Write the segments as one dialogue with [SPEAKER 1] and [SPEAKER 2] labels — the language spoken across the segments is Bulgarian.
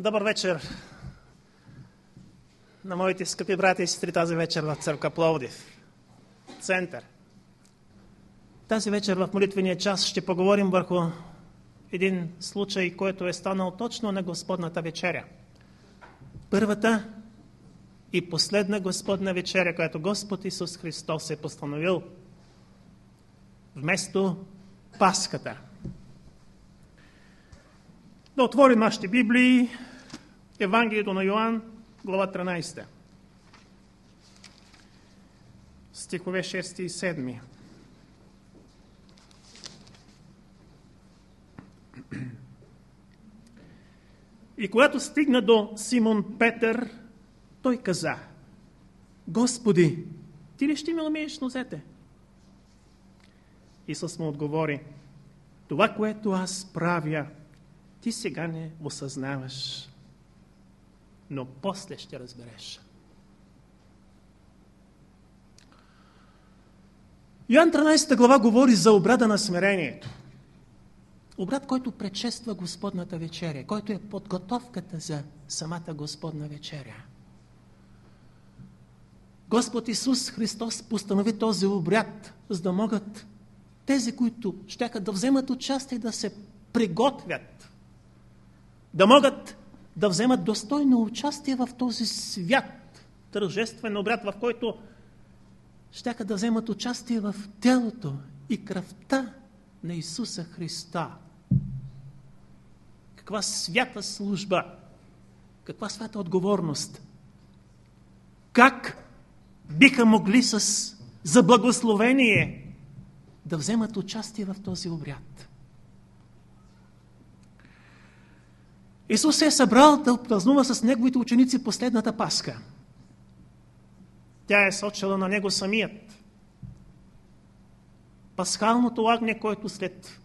[SPEAKER 1] Добър вечер на моите скъпи брати и сестри тази вечер в църква Пловдив. Център. Тази вечер в молитвения час ще поговорим върху един случай, който е станал точно на Господната вечеря. Първата и последна Господна вечеря, която Господ Исус Христос е постановил вместо Паската. Да отворим нашите Библии, Евангелието на Йоанн, глава 13. Стихове 6 и 7. И когато стигна до Симон Петър, той каза, Господи, ти ли ще ми умееш нозете? Исус му отговори, това, което аз правя, ти сега не осъзнаваш, но после ще разбереш. Йоан 13 глава говори за обрада на смирението. Обрат, който предшества Господната вечеря, който е подготовката за самата Господна вечеря. Господ Исус Христос постанови този обряд, за да могат тези, които ще да вземат участие, да се приготвят, да могат да вземат достойно участие в този свят, тържествен обряд, в който ще да вземат участие в телото и кръвта на Исуса Христа. Каква свята служба, каква свята отговорност. Как биха могли с заблагословение да вземат участие в този обряд? Исус се е събрал да празнува с неговите ученици последната паска. Тя е сочила на него самият. Пасхалното огне, който след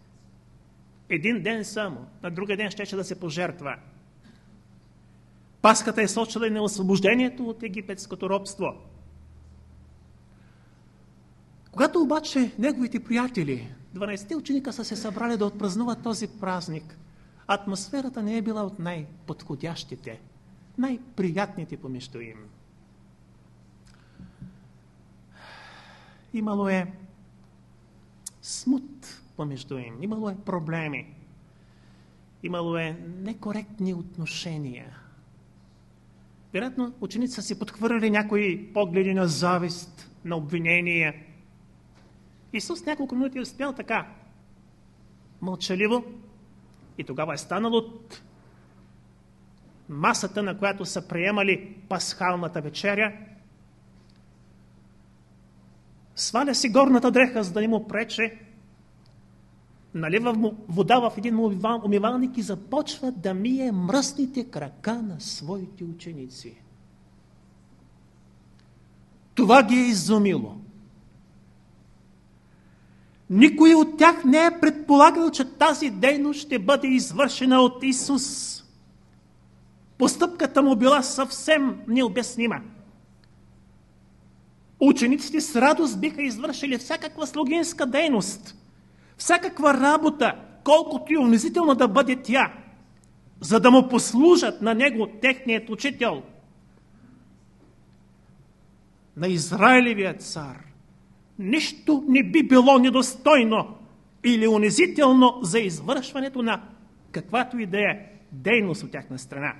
[SPEAKER 1] един ден само, на другия ден щеше да се пожертва. Паската е сочила и на освобождението от египетското робство. Когато обаче неговите приятели, 12 ученика са се събрали да отпразнуват този празник, атмосферата не е била от най-подходящите, най-приятните помежду им. Имало е смут помежду им, имало е проблеми, имало е некоректни отношения. Вероятно, ученици си подхвърли някои погледи на завист, на обвинения. Исус няколко минути е успял така, мълчаливо, и тогава е станал от масата, на която са приемали пасхалната вечеря, сваля си горната дреха, за да не му прече, налива вода в един умивалник и започва да мие мръсните крака на своите ученици. Това ги е изумило. Никой от тях не е предполагал, че тази дейност ще бъде извършена от Исус. Постъпката му била съвсем необяснима. Учениците с радост биха извършили всякаква слугинска дейност, всякаква работа, колкото и унизително да бъде тя, за да му послужат на него техният учител, на Израилевия цар – нищо не би било недостойно или унизително за извършването на каквато и да е дейност от тяхна страна.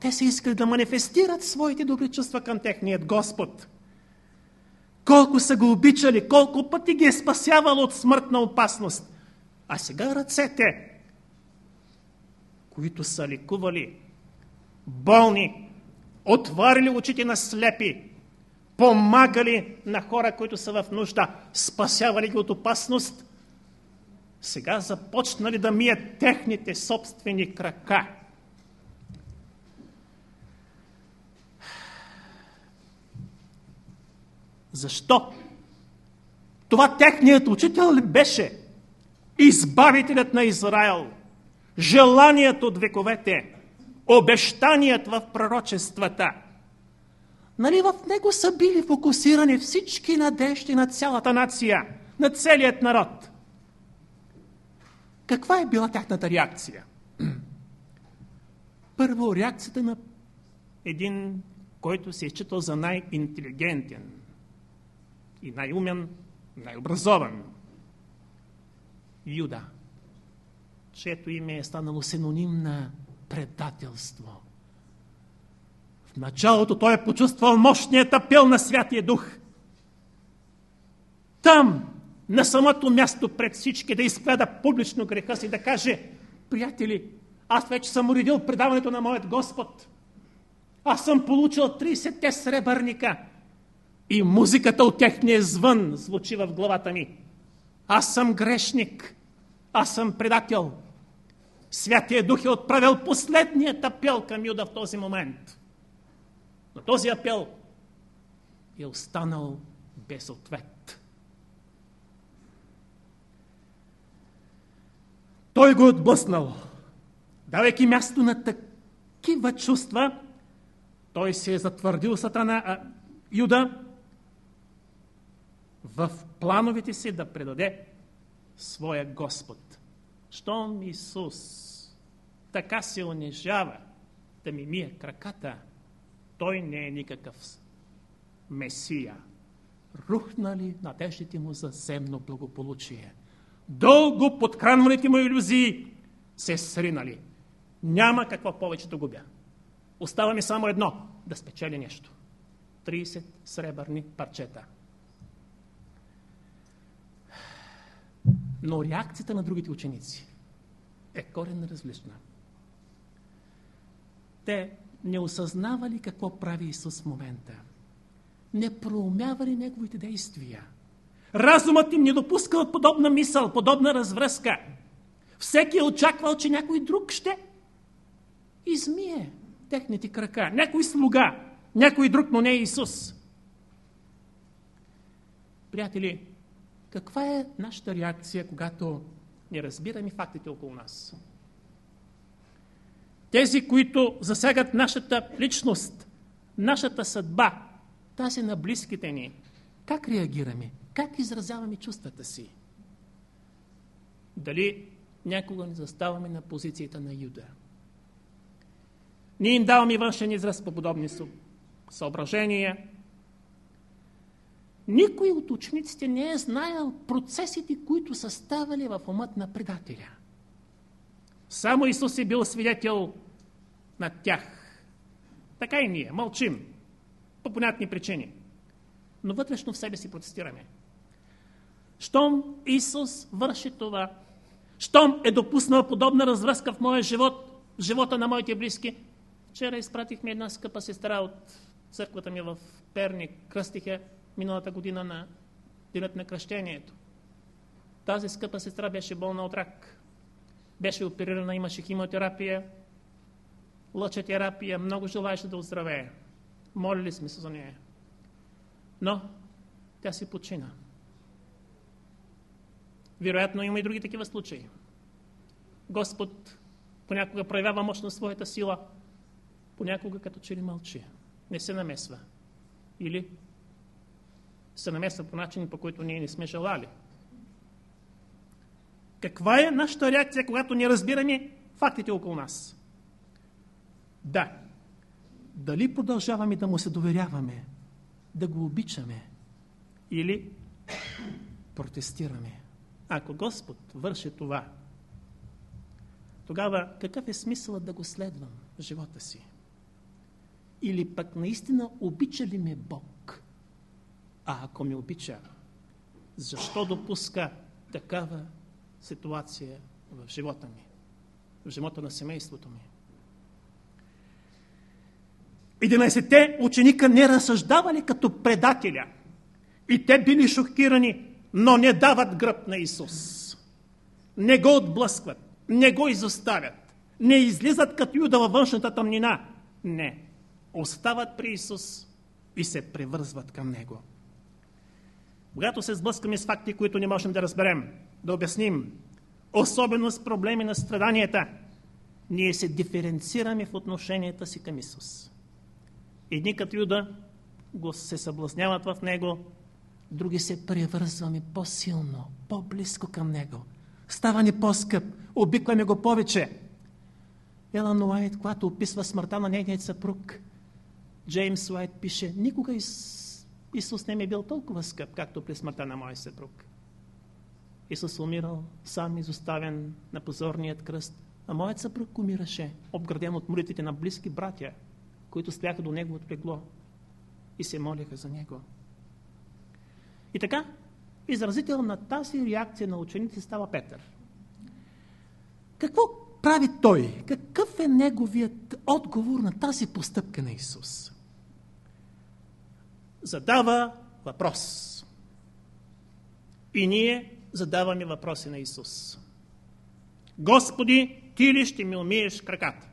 [SPEAKER 1] Те се искали да манифестират своите добри чувства към техният Господ. Колко са го обичали, колко пъти ги е спасявал от смъртна опасност. А сега ръцете, които са ликували болни, отварили очите на слепи, помагали на хора, които са в нужда, спасявали ги от опасност, сега започнали да мият техните собствени крака. Защо? Това техният учител ли беше? Избавителят на Израел, желаният от вековете, обещаният в пророчествата – Нали в него са били фокусирани всички надежди на цялата нация, на целият народ? Каква е била тяхната реакция? Първо, реакцията на един, който се е считал за най-интелигентен и най-умен, най-образован. Юда, чието име е станало синоним на предателство. В началото той е почувствал мощният апел на Святия Дух. Там, на самото място пред всички, да изповяда публично греха си, да каже, приятели, аз вече съм уредил предаването на моят Господ. Аз съм получил 30-те сребърника. И музиката от техния звън звучи в главата ми. Аз съм грешник. Аз съм предател. Святия Дух е отправил последният апел към Юда в този момент. Но този апел е останал без ответ. Той го е отблъснал. Давайки място на такива чувства, той се е затвърдил сатана, а Юда в плановете си да предаде своя Господ. Щом Исус така се унижава да ми мие краката, той не е никакъв Месия. Рухнали надеждите му за земно благополучие. Дълго подхранваните му иллюзии се сринали. Няма какво повече да губя. Остава ми само едно – да спечели нещо. 30 сребърни парчета. Но реакцията на другите ученици е коренно различна. Те не осъзнавали какво прави Исус в момента. Не проумявали Неговите действия. Разумът им не допускал подобна мисъл, подобна развръзка. Всеки е очаквал, че някой друг ще измие техните крака. Някой слуга, някой друг, но не Исус. Приятели, каква е нашата реакция, когато не разбираме фактите около нас? Тези, които засягат нашата личност, нашата съдба, тази на близките ни, как реагираме? Как изразяваме чувствата си? Дали някога не заставаме на позицията на Юда? Ние им даваме външен израз по подобни съображения. Никой от учениците не е знаел процесите, които са ставали в умът на предателя. Само Исус е бил свидетел на тях. Така и ние. Мълчим. По понятни причини. Но вътрешно в себе си протестираме. Щом Исус върши това, щом е допуснал подобна развръзка в моя живот, в живота на моите близки, Вчера изпратихме една скъпа сестра от църквата ми в Перник. Кръстиха миналата година на денът на кръщението. Тази скъпа сестра беше болна от рак. Беше оперирана, имаше химиотерапия, лъчетерапия, много желаеше да оздравее. Молили сме се за нея. Но тя си почина. Вероятно има и други такива случаи. Господ понякога проявява мощно своята сила – понякога като че ли мълчи, не се намесва. Или се намесва по начин, по който ние не сме желали. Каква е нашата реакция, когато не разбираме фактите около нас? Да. Дали продължаваме да му се доверяваме, да го обичаме или протестираме? Ако Господ върши това, тогава какъв е смисълът да го следвам в живота си? Или пък наистина обича ли ме Бог? А ако ме обича, защо допуска такава ситуация в живота ми? В живота на семейството ми? 11-те ученика не разсъждавали като предателя. И те били шокирани, но не дават гръб на Исус. Не го отблъскват, не го изоставят, не излизат като юда във външната тъмнина. Не остават при Исус и се превързват към Него. Когато се сблъскаме с факти, които не можем да разберем, да обясним, особено с проблеми на страданията, ние се диференцираме в отношенията си към Исус. Едни като Юда го се съблазняват в Него, други се превързваме по-силно, по-близко към Него. Става ни по-скъп, обикваме го повече. Елан Уайт, когато описва смъртта на нейният съпруг, Джеймс Уайт пише, никога Ис... Исус не ми е бил толкова скъп, както при смъртта на моя съпруг. Исус умирал сам изоставен на позорният кръст, а моят съпруг умираше, обграден от молитвите на близки братя, които стояха до неговото легло и се молиха за него. И така, изразител на тази реакция на учениците става Петър. Какво прави той? Какъв е неговият отговор на тази постъпка на Исус? Задава въпрос. И ние задаваме въпроси на Исус. Господи, ти ли ще ми умиеш краката?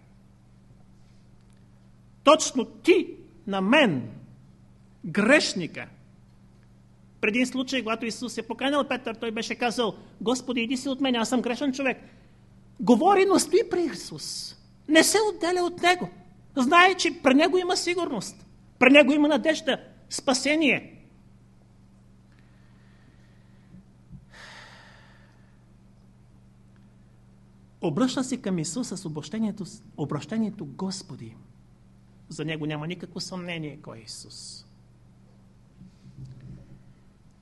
[SPEAKER 1] Точно ти на мен, грешника. Преди случай, когато Исус е поканил Петър, той беше казал, Господи, иди си от мен, аз съм грешен човек. Говори, но стои при Исус. Не се отделя от Него. Знае, че при Него има сигурност. При Него има надежда, спасение. Обръща се към Исус с обращението, обращението Господи. За него няма никакво съмнение кой е Исус.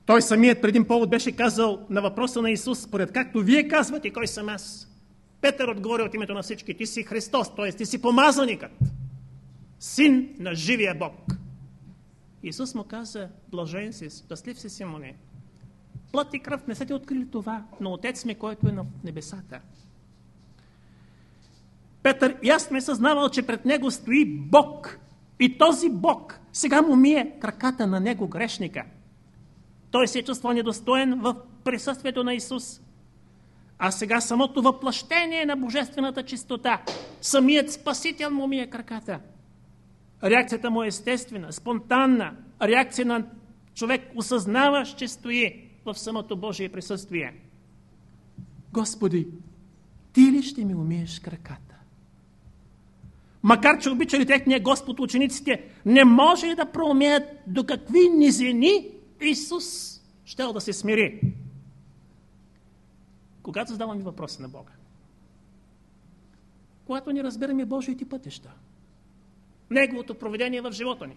[SPEAKER 1] Той самият преди повод беше казал на въпроса на Исус, според както вие казвате, кой съм аз. Петър отговори от името на всички, ти си Христос, т.е. ти си помазаникът, син на живия Бог. Исус му каза, блажен си, щастлив си, Симоне. Плът и кръв не са ти открили това, но Отец ми, който е на небесата. Петър ясно е съзнавал, че пред него стои Бог. И този Бог сега му мие краката на него грешника. Той се чувствал недостоен в присъствието на Исус. А сега самото въплъщение на божествената чистота, самият Спасител му мие краката. Реакцията му е естествена, спонтанна. Реакция на човек, осъзнаващ, че стои в самото Божие присъствие. Господи, Ти ли ще ми умиеш краката? Макар че обичали техния Господ учениците, не може да проумеят до какви низини Исус ще да се смири. Когато задаваме въпроси на Бога, когато ни разбираме Божиите пътища, Неговото проведение в живота ни,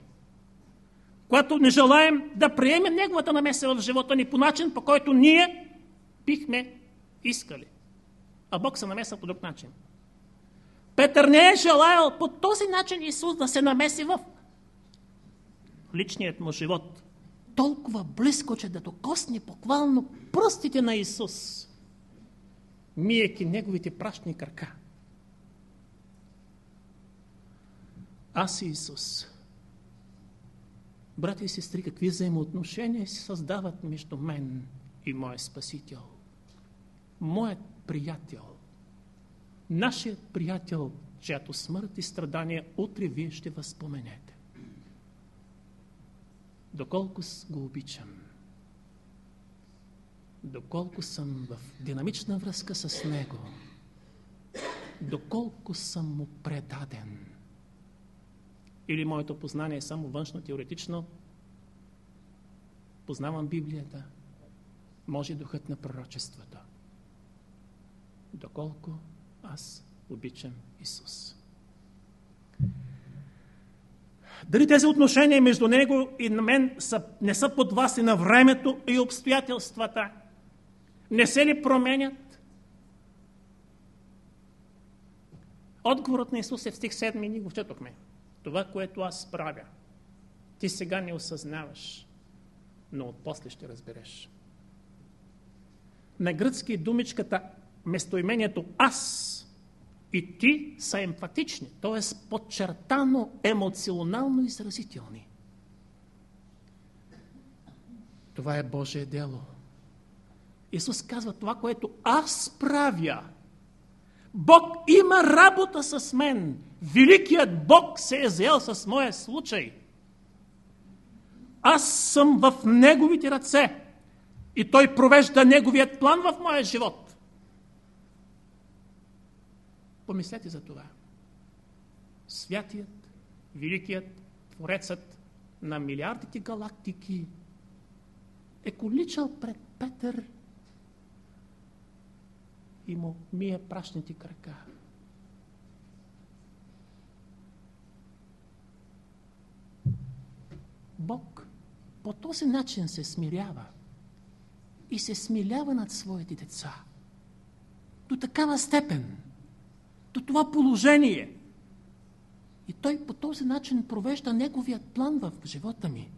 [SPEAKER 1] когато не желаем да приемем Неговата намеса в живота ни по начин, по който ние бихме искали. А Бог се намеса по друг начин. Петър не е желаял по този начин Исус да се намеси в личният му живот. Толкова близко, че да докосне буквално пръстите на Исус, миеки неговите прашни крака. Аз и Исус. Брати и сестри, какви взаимоотношения се създават между мен и моят Спасител? Моят приятел – нашият приятел, чиято смърт и страдания утре вие ще възпоменете. Доколко го обичам, доколко съм в динамична връзка с него, доколко съм му предаден. Или моето познание е само външно теоретично, познавам Библията, може духът на пророчеството. Доколко аз обичам Исус. Дали тези отношения между Него и на мен са, не са под вас и на времето и обстоятелствата? Не се ли променят? Отговорът на Исус е в стих 7, ние го четохме. Това, което аз правя, ти сега не осъзнаваш, но от после ще разбереш. На гръцки думичката местоимението аз и ти са емпатични, т.е. подчертано емоционално изразителни. Това е Божие дело. Исус казва това, което аз правя. Бог има работа с мен. Великият Бог се е заел с моя случай. Аз съм в Неговите ръце и Той провежда Неговият план в моя живот. Помислете за това. Святият, великият, творецът на милиардите галактики е количал пред Петър и му мие прашните крака. Бог по този начин се смирява и се смилява над своите деца. До такава степен – до това положение. И той по този начин провежда неговият план в живота ми.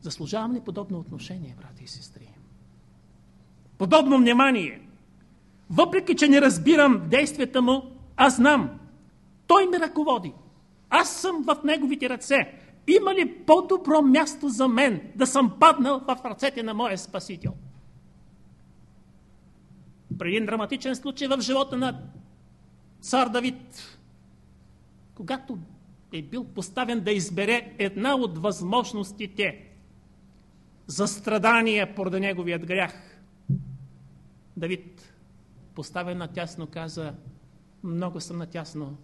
[SPEAKER 1] Заслужавам ли подобно отношение, брати и сестри? Подобно внимание. Въпреки, че не разбирам действията му, аз знам. Той ме ръководи. Аз съм в неговите ръце. Има ли по-добро място за мен да съм паднал в ръцете на моя Спасител? При един драматичен случай в живота на цар Давид, когато е бил поставен да избере една от възможностите за страдания поради неговият грях, Давид, поставен на тясно, каза, много съм натясно,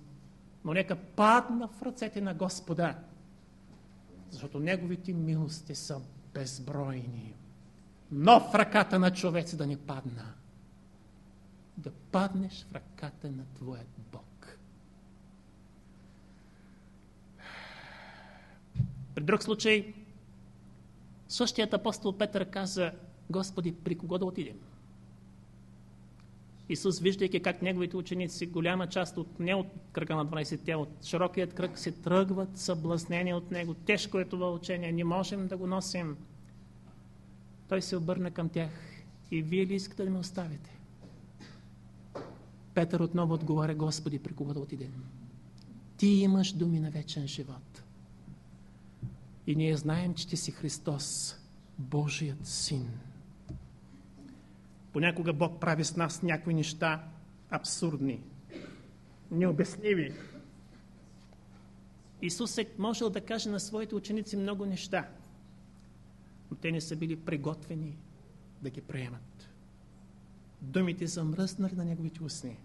[SPEAKER 1] но нека падна в ръцете на Господа, защото Неговите милости са безбройни. Но в ръката на човец да не падна. Да паднеш в ръката на Твоят Бог. При друг случай, същият апостол Петър каза, Господи, при кого да отидем? Исус, виждайки как неговите ученици, голяма част от, не от кръга на 12-те, от широкият кръг се тръгват събласнени от него. Тежко е това учение, не можем да го носим. Той се обърна към тях. И вие ли искате да ме оставите? Петър отново отговаря, Господи, при кого да отидем? Ти имаш думи на вечен живот. И ние знаем, че ти си Христос, Божият Син. Понякога Бог прави с нас някои неща абсурдни, необясниви. Исус е можел да каже на своите ученици много неща, но те не са били приготвени да ги приемат. Думите са мръснали на неговите устни.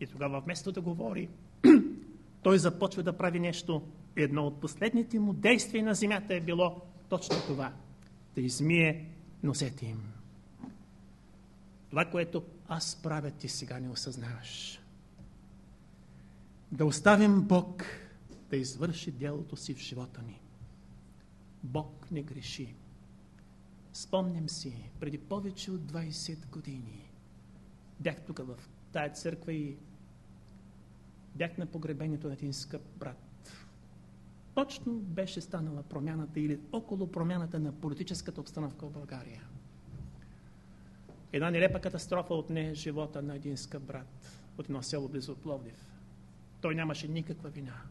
[SPEAKER 1] И тогава вместо да говори, той започва да прави нещо. Едно от последните му действия на земята е било точно това. Да измие носете им. Това, което аз правя, ти сега не осъзнаваш. Да оставим Бог да извърши делото си в живота ни. Бог не греши. Спомням си, преди повече от 20 години бях тук в тая църква и бях на погребението на един скъп брат. Точно беше станала промяната или около промяната на политическата обстановка в България. Една нелепа катастрофа отне живота на един скъп брат от едно село близо Пловдив. Той нямаше никаква вина.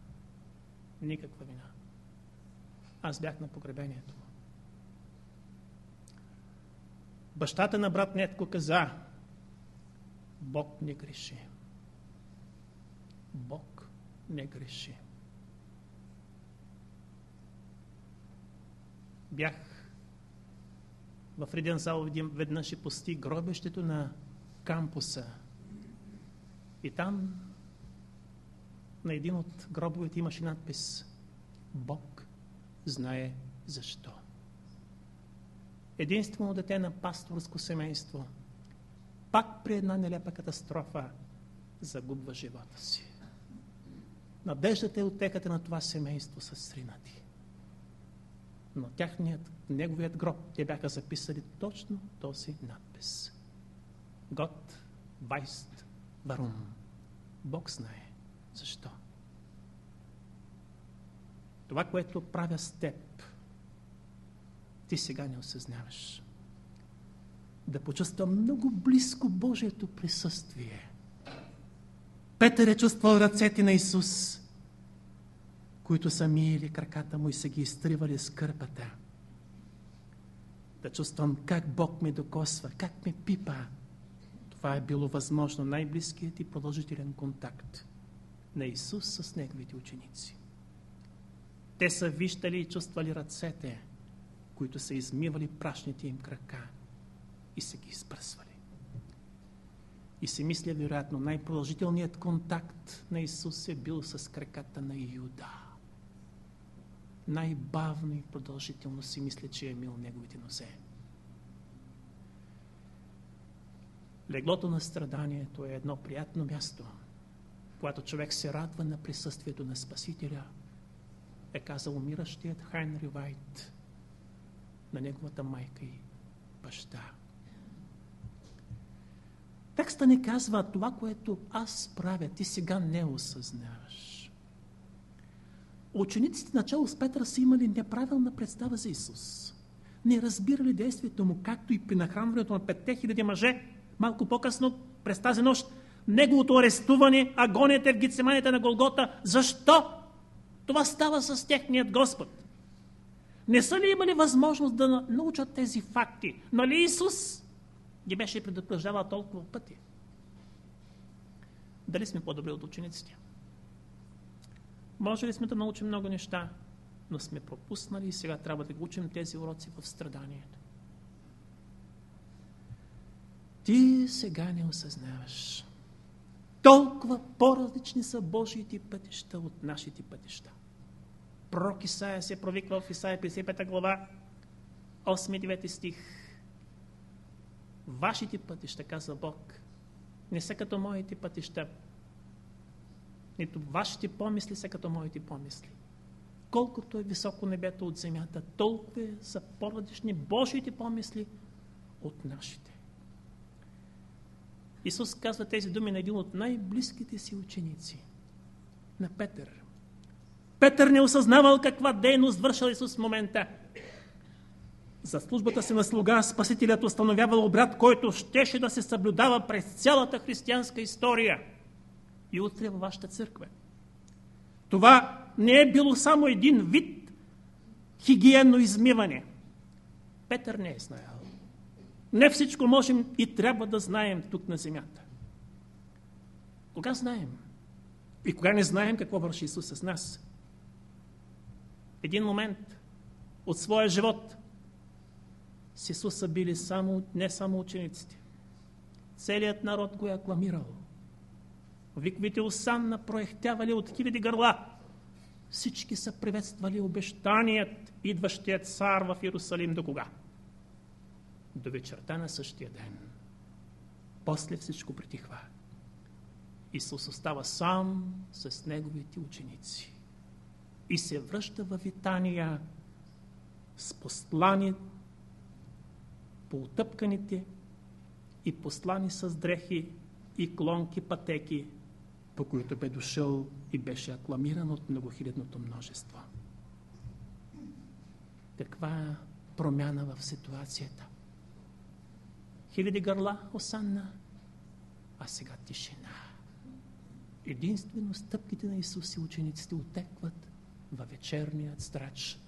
[SPEAKER 1] Никаква вина. Аз бях на погребението. Бащата на брат Нетко каза, Бог не греши. Бог не греши. Бях в един зал веднъж и пости гробещето на кампуса. И там на един от гробовете имаше надпис Бог знае защо. Единствено дете на пасторско семейство пак при една нелепа катастрофа загубва живота си. Надеждата и отеката на това семейство са сринати но тяхният, неговият гроб, те бяха записали точно този надпис. Год Вайст Барум. Бог знае защо. Това, което правя с теб, ти сега не осъзнаваш. Да почувствам много близко Божието присъствие. Петър е чувствал ръцете на Исус които са миели краката му и са ги изтривали с кърпата. Да чувствам как Бог ме докосва, как ме пипа. Това е било възможно най-близкият и продължителен контакт на Исус с Неговите ученици. Те са виждали и чувствали ръцете, които са измивали прашните им крака и са ги изпръсвали. И си мисля, вероятно, най-продължителният контакт на Исус е бил с краката на Юда най-бавно и продължително си мисля, че е мил неговите нозе. Леглото на страданието е едно приятно място, когато човек се радва на присъствието на Спасителя, е казал умиращият Хайнри Вайт на неговата майка и баща. Текста не казва това, което аз правя, ти сега не осъзнаваш. Учениците начало с Петър са имали неправилна представа за Исус. Не разбирали действието му, както и при нахранването на петте хиляди мъже, малко по-късно, през тази нощ, неговото арестуване, агонията в гицеманите на Голгота. Защо? Това става с техният Господ. Не са ли имали възможност да научат тези факти? Нали Исус ги беше предупреждавал толкова пъти? Дали сме по-добри от учениците? Може ли сме да научим много неща, но сме пропуснали и сега трябва да учим тези уроци в страданието. Ти сега не осъзнаваш. Толкова по-различни са Божиите пътища от нашите пътища. Пророк Исаия се провиква в Исаия 55 глава, 8-9 стих. Вашите пътища, каза Бог, не са като моите пътища, нито вашите помисли са като моите помисли. Колкото е високо небето от земята, толкова са по-различни Божиите помисли от нашите. Исус казва тези думи на един от най-близките си ученици, на Петър. Петър не осъзнавал каква дейност вършил Исус в момента. За службата си на слуга Спасителят установявал обряд, който щеше да се съблюдава през цялата християнска история и утре във вашата църква. Това не е било само един вид хигиенно измиване. Петър не е знаел. Не всичко можем и трябва да знаем тук на земята. Кога знаем? И кога не знаем какво върши Исус с нас? Един момент от своя живот с Исус са били само, не само учениците. Целият народ го е акламирал. Виквите Осанна проехтявали от хиляди гърла. Всички са приветствали обещаният, идващият цар в Иерусалим до кога? До вечерта на същия ден. После всичко притихва. Исус остава сам с неговите ученици. И се връща в Витания с послани по отъпканите и послани с дрехи и клонки пътеки по които бе дошъл и беше акламиран от многохилядното множество. Каква промяна в ситуацията? Хиляди гърла осанна, а сега тишина. Единствено стъпките на Исус и учениците отекват във вечерният страч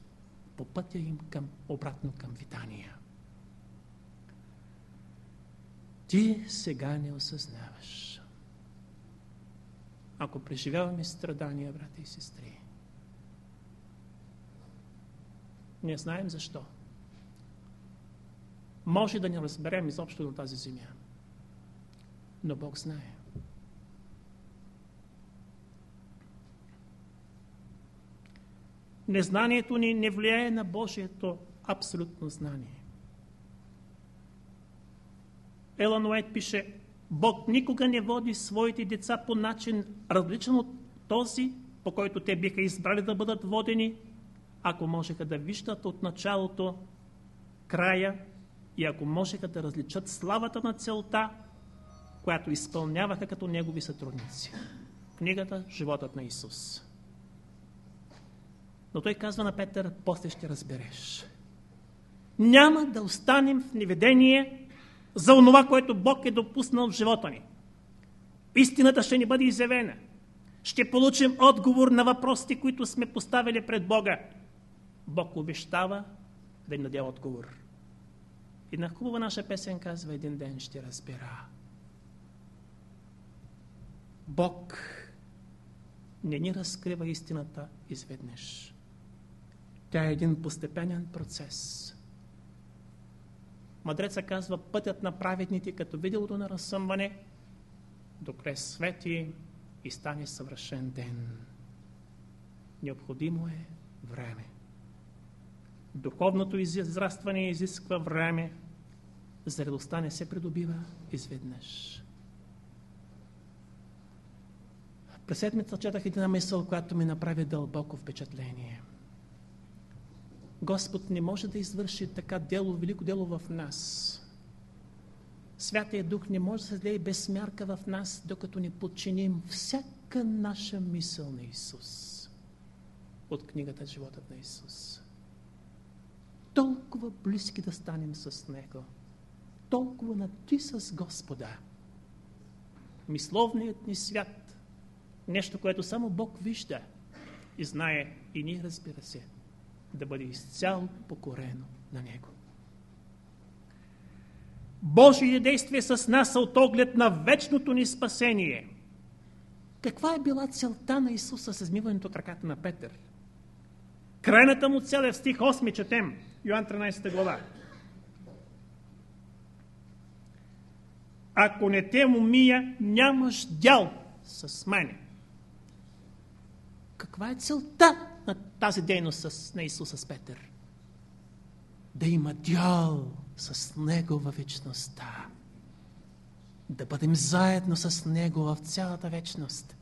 [SPEAKER 1] по пътя им към, обратно към Витания. Ти сега не осъзнаваш ако преживяваме страдания, брати и сестри. Не знаем защо. Може да не разберем изобщо на тази земя. Но Бог знае. Незнанието ни не влияе на Божието абсолютно знание. Елан Уайт пише, Бог никога не води своите деца по начин различен от този, по който те биха избрали да бъдат водени, ако можеха да виждат от началото края и ако можеха да различат славата на целта, която изпълняваха като негови сътрудници. Книгата Животът на Исус. Но той казва на Петър, после ще разбереш. Няма да останем в неведение за онова, което Бог е допуснал в живота ни. Истината ще ни бъде изявена. Ще получим отговор на въпросите, които сме поставили пред Бога. Бог обещава да ни даде отговор. На хубава наша песен казва, един ден ще разбера. Бог не ни разкрива истината изведнъж. Тя е един постепенен процес. Мъдреца казва пътят на праведните като виделото на разсъмване, докре свети и стане съвършен ден. Необходимо е време. Духовното израстване изисква време, зрелостта не се придобива изведнъж. През седмица четах една мисъл, която ми направи дълбоко впечатление – Господ не може да извърши така дело, велико дело в нас. Святия Дух не може да се даде без мярка в нас, докато ни подчиним всяка наша мисъл на Исус. От книгата Животът на Исус. Толкова близки да станем с Него. Толкова на ти с Господа. Мисловният ни свят. Нещо, което само Бог вижда и знае и ние разбира се да бъде изцяло покорено на Него. Божие действие с нас са от оглед на вечното ни спасение. Каква е била целта на Исуса с измиването от ръката на Петър? Крайната му цел е в стих 8 четем, Йоан 13 глава. Ако не те му мия, нямаш дял с мене. Каква е целта на тази дейност с, на Исуса с Петър? Да има дял с Него във вечността. Да бъдем заедно с Него в цялата вечност.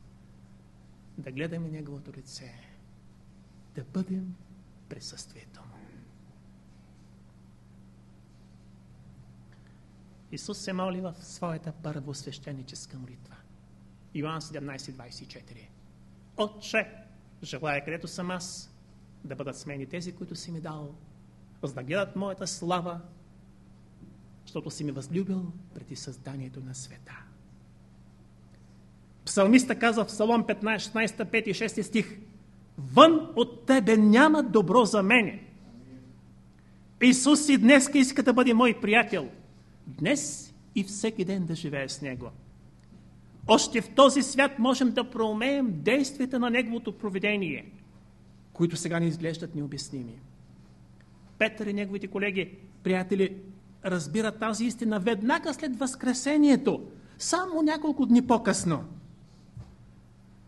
[SPEAKER 1] Да гледаме Неговото лице. Да бъдем присъствието Му. Исус се моли в своята първосвещеническа молитва. Йоан 17.24 Отче, желая където съм аз, да бъдат смени тези, които си ми дал, за да гледат моята слава, защото си ми възлюбил преди създанието на света. Псалмиста казва в Псалом 15, 16, 5 и 6 стих Вън от тебе няма добро за мене. Исус и днес иска да бъде мой приятел. Днес и всеки ден да живее с Него. Още в този свят можем да проумеем действията на Неговото проведение, които сега ни изглеждат необясними. Петър и неговите колеги, приятели, разбират тази истина веднага след Възкресението, само няколко дни по-късно.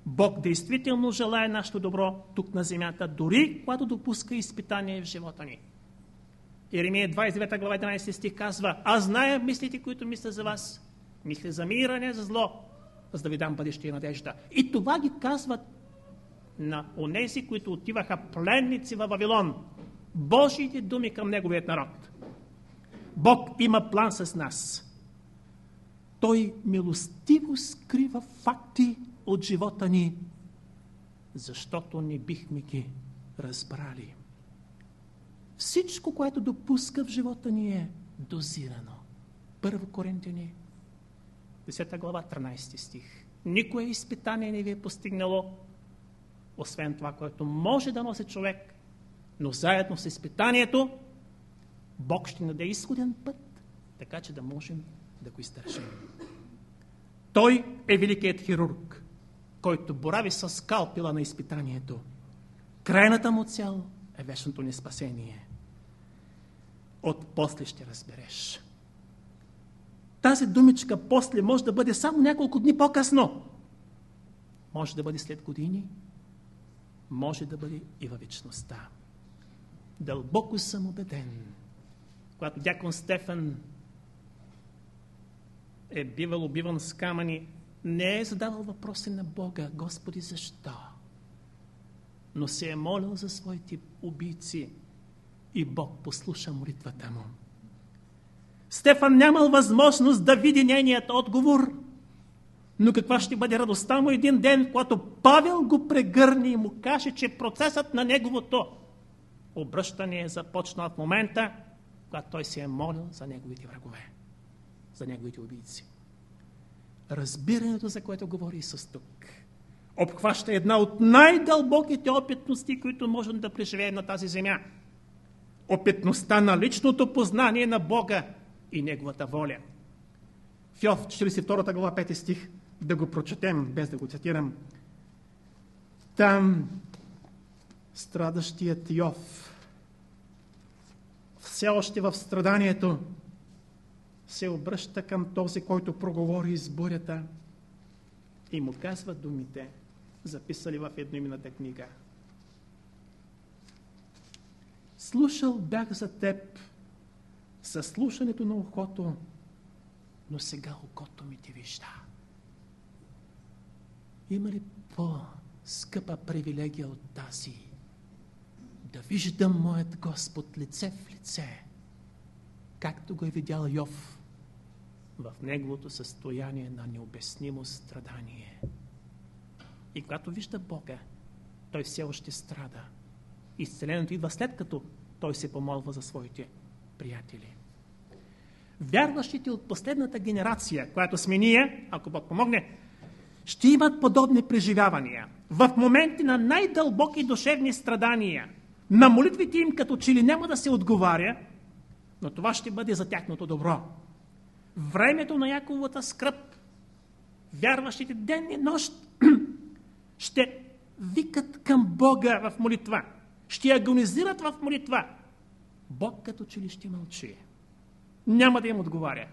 [SPEAKER 1] Бог действително желая нашето добро тук на земята, дори когато допуска изпитание в живота ни. Еремия 29 глава 11 стих казва, аз зная мислите, които мисля за вас. Мисля за мира, не за зло, за да ви дам бъдеще и надежда. И това ги казват на онези, които отиваха пленници в Вавилон. Божиите думи към неговият народ. Бог има план с нас. Той милостиво скрива факти от живота ни, защото не бихме ги разбрали. Всичко, което допуска в живота ни е дозирано. Първо Коринтияни, 10 глава, 13 стих. Никое изпитание не ви е постигнало, освен това, което може да носи човек, но заедно с изпитанието Бог ще наде изходен път, така че да можем да го издържим. Той е великият хирург, който борави с скалпила на изпитанието. Крайната му цел е вечното ни спасение. От после ще разбереш. Тази думичка после може да бъде само няколко дни по-късно. Може да бъде след години, може да бъде и във вечността. Дълбоко съм убеден, когато дякон Стефан е бивал убиван с камъни, не е задавал въпроси на Бога, Господи, защо? Но се е молил за своите убийци и Бог послуша молитвата му. Стефан нямал възможност да види нейният отговор, но каква ще бъде радостта му един ден, когато Павел го прегърне и му каже, че процесът на неговото обръщане е започнал в момента, когато той се е молил за неговите врагове, за неговите убийци. Разбирането, за което говори Исус тук, обхваща една от най-дълбоките опитности, които можем да преживеем на тази земя. Опитността на личното познание на Бога и Неговата воля. В Йов, 42 глава, 5 стих, да го прочетем, без да го цитирам. Там страдащият Йов все още в страданието, се обръща към този, който проговори из бурята и му казва думите, записали в едноимената книга. Слушал бях за теб със слушането на ухото, но сега окото ми ти вижда. Има ли по-скъпа привилегия от тази? да виждам моят Господ лице в лице, както го е видял Йов в неговото състояние на необяснимо страдание. И когато вижда Бога, той все още страда. Изцелението идва след като той се помолва за своите приятели. Вярващите от последната генерация, която сме ние, ако Бог помогне, ще имат подобни преживявания. В моменти на най-дълбоки душевни страдания, на молитвите им като че ли няма да се отговаря, но това ще бъде за тяхното добро. Времето на Яковата скръп, вярващите ден и нощ, ще викат към Бога в молитва, ще агонизират в молитва. Бог като че ли ще мълчи. Няма да им отговаря.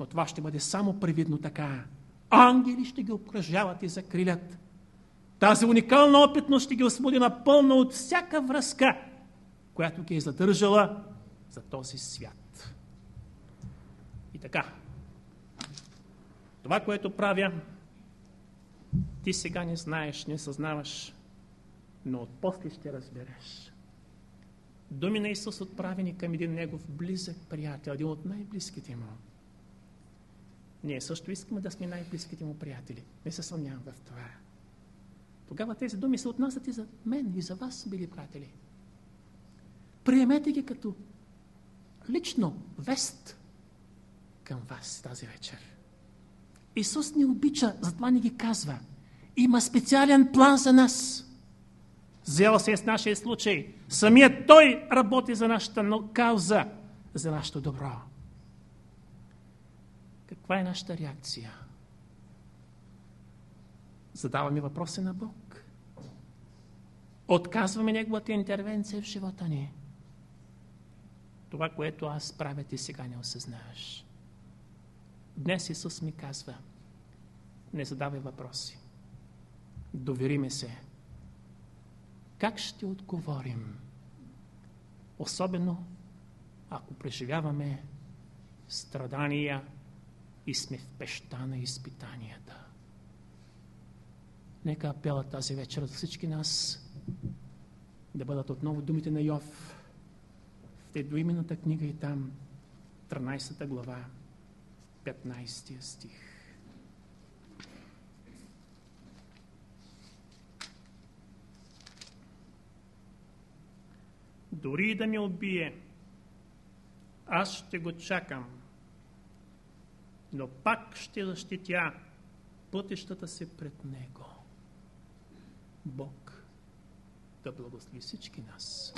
[SPEAKER 1] Но това ще бъде само привидно така. Ангели ще ги обкръжават и закрилят. Тази уникална опитност ще ги освободи напълно от всяка връзка, която ги е задържала за този свят. И така, това, което правя, ти сега не знаеш, не съзнаваш, но от после ще разбереш. Думи на Исус отправени към един негов близък приятел, един от най-близките му. Ние също искаме да сме най-близките му приятели. Не се съмнявам в това. Тогава тези думи се отнасят и за мен, и за вас, били приятели. Приемете ги като лично вест към вас тази вечер. Исус ни обича, затова ни ги казва. Има специален план за нас. Взел се е с нашия случай. Самият Той работи за нашата кауза, за нашето добро. Каква е нашата реакция? Задаваме въпроси на Бог. Отказваме Неговата интервенция в живота ни. Това, което аз правя, ти сега не осъзнаваш. Днес Исус ми казва, не задавай въпроси. Довериме се. Как ще отговорим? Особено, ако преживяваме страдания и сме в пеща на изпитанията. Нека апела тази вечер за всички нас да бъдат отново думите на Йов в Тедуимената книга и там 13 глава 15 стих. Дори да ме убие, аз ще го чакам, но пак ще защитя пътищата си пред него. Бог да благослови всички нас.